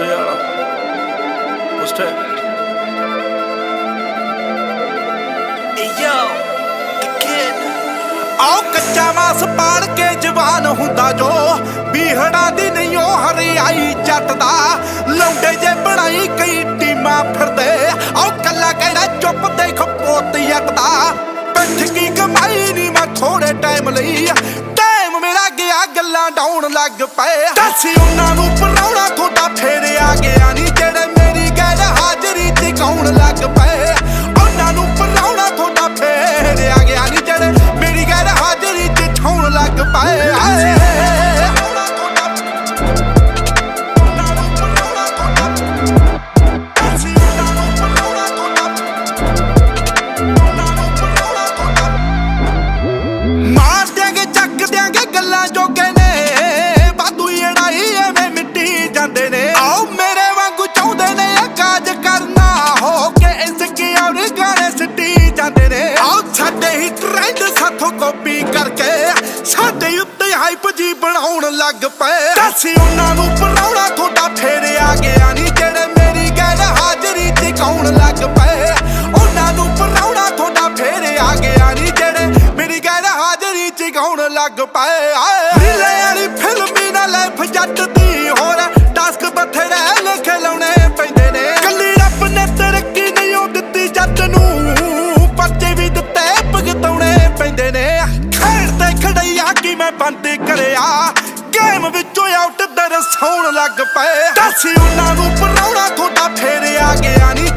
ਗੁੱਸੇ ਵਾਲਾ ਪੁਸਟੇ Yo, the kid. ਆਓ ਕੱਚਾ ਮਾਸ ਪਾੜ ਕੇ ਜਵਾਨ ਹੁੰਦਾ ਜੋ। ਬੀਹੜਾ ਦੀ ਨਹੀਂ ਉਹ ਹਰਿਆਈ ਜੱਟ ਦਾ ਲੌਂਡੇ ਜੇ ਬਣਾਈ ਕਈ ਟੀਮਾਂ ਫਿਰਦੇ। ਆਓ ਕੱਲਾ ਕਿਹੜਾ ਚੁੱਪ ਦੇਖ ਪੋਤ ਜੱਟ ਦਾ ਪਿੱਠ ਕੀ ਕਮਾਈ ਨਹੀਂ ਮੈਂ ਥੋੜੇ ਟਾਈਮ ਲਈ। ਟਾਈਮ ਮੇਰਾ ਗਿਆ ਗੱਲਾਂ ਡਾਉਣ ਲੱਗ ਪਏ। ਦੱਸੀ ਉਹਨਾਂ ਨੂੰ ਕਾਪੀ ਕਰਕੇ ਸਾਡੇ ਉੱਤੇ ਹਾਈਪ ਜੀ ਬਣਾਉਣ ਲੱਗ ਪਏ। ਅਸੀਂ ਉਹਨਾਂ ਨੂੰ ਬਣਾਉਣਾ ਤੁਹਾਡਾ ਫੇਰ ਆ ਗਿਆ ਨਹੀਂ ਜਿਹੜੇ ਮੇਰੀ ਗੈਰ ਹਾਜ਼ਰੀ ਤੇ ਲੱਗ ਪਏ। ਉਹਨਾਂ ਨੂੰ ਬਣਾਉਣਾ ਤੁਹਾਡਾ ਫੇਰ ਆ ਗਿਆ ਨਹੀਂ ਜਿਹੜੇ ਮੇਰੀ ਗੈਰ ਹਾਜ਼ਰੀ ਚ ਗਾਉਣ ਲੱਗ ਪਏ। ਕਰਿਆ ਗੇਮ ਵਿੱਚੋਂ ਆਊਟ ਦਰ ਸੌਣ ਲੱਗ ਪਏ। ਦੱਸੀ ਉਹਨਾਂ ਨੂੰ ਪਰਾਉਣਾ ਤੁਹਾਡਾ ਫੇਰ ਆ ਗਿਆ ਨਹੀਂ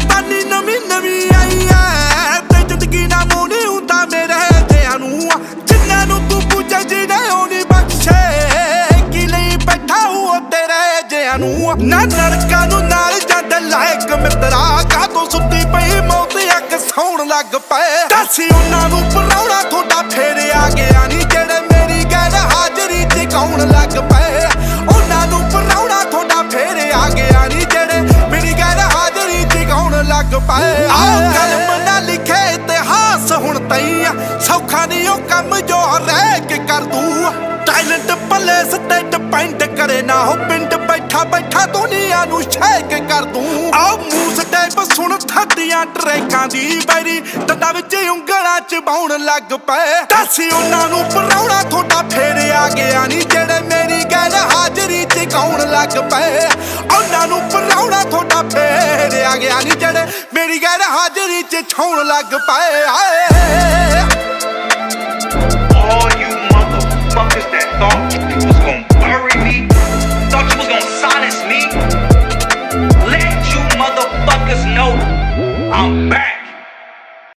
ਤੇਰੇ ਨਵੀਂ ਨਵੀਂ ਆਈ ਐ, ਤੇ ਜ਼ਿੰਦਗੀ ਨਾ ਮੋਣੀ ਹੁੰਦਾ ਮੇਰੇ ਜਿਆਂ ਨੂੰ ਜਿੰਨਾਂ ਨੂੰ ਤੂੰ ਪੁੱਛੇ ਜਿਹਨੇ ਹੋਣੀ ਬਖਸ਼ੇ, ਕੀ ਲਈ ਬੈਠਾ ਹੂੰ ਤੇਰੇ ਜਿਆਂ ਨੂੰ ਨਾ ਨਰਕਾਂ ਨੂੰ ਨਾਲ ਜਦ ਲਾਇਕ ਮਿੱਤਰਾ ਕਾ ਤੋਂ ਸੁੱਤੀ ਪਈ ਮੌਤ ਅੱਗ ਸੌਣ ਲੱਗ ਪਏ। ਦੱਸੀ ਉਹਨਾਂ ਨੂੰ ਪਰਾਉਣਾ ਤੁਹਾਡਾ ਫੇਰ ਆ ਗਿਆ ਨਹੀਂ ਜਿਹੜੇ ਮੇਰੀ ਗੈਰ ਹਾਜ਼ਰੀ ਤੇ ਕੌਣ ਲੱਗ ਪਏ। ਉਹਨਾਂ ਨੂੰ ਪਰਾਉਣਾ ਤੁਹਾਡਾ ਫੇਰ ਆ ਗਿਆ ਨਹੀਂ ਪਏ ਆਓ ਕਲਮ ਨਾ ਲਿਖੇ ਇਤਿਹਾਸ ਹੁਣ ਤਈ ਸੌਖਾ ਨਹੀਂ ਉਹ ਕੰਮ ਜੋ ਰਹਿ ਕੇ ਕਰ ਦੂੰ ਟੈਲੈਂਟ ਪਲੇਸ ਤੇ ਡਿਪੈਂਡ ਕਰੇ ਨਾ ਹੋ ਪਿੰਡ ਬੈਠਾ ਬੈਠਾ ਦੁਨੀਆ ਨੂੰ ਸ਼ੇਕ ਕਰ ਦੂੰ। ਆਓ ਮੂਸ ਟੈਪ ਸੁਣ ਥੱਡੀਆਂ ਟਰੈਕਾਂ ਦੀ ਬੈਰੀ ਦੰਦਾਂ ਵਿੱਚ ਉਂਗਲਾਂ ਚ ਬਾਉਣ ਲੱਗ ਪਏ। ਦੱਸੀ ਉਹਨਾਂ ਨੂੰ ਪਰਾਉਣਾ ਥੋੜਾ ਫੇਰ ਆ ਗਿਆ ਨਹੀਂ ਜਿਹੜੇ ਮੇਰੀ ਗੱਲ ਹਾਜ਼ਰੀ ਸਤਾਉਣ ਲੱਗ ਪਏ ਉਹਨਾਂ ਨੂੰ ਪਰਾਉਣਾ ਤੁਹਾਡਾ ਫੇਰ ਆ ਗਿਆ ਨਹੀਂ ਜਿਹੜੇ ਮੇਰੀ ਗੈਰ ਹਾਜ਼ਰੀ 'ਚ ਛਾਉਣ ਲੱਗ ਪਏ ਆਏ All you motherfuckers that thought you was gonna bury me, thought you was gonna silence me, let you motherfuckers know I'm back.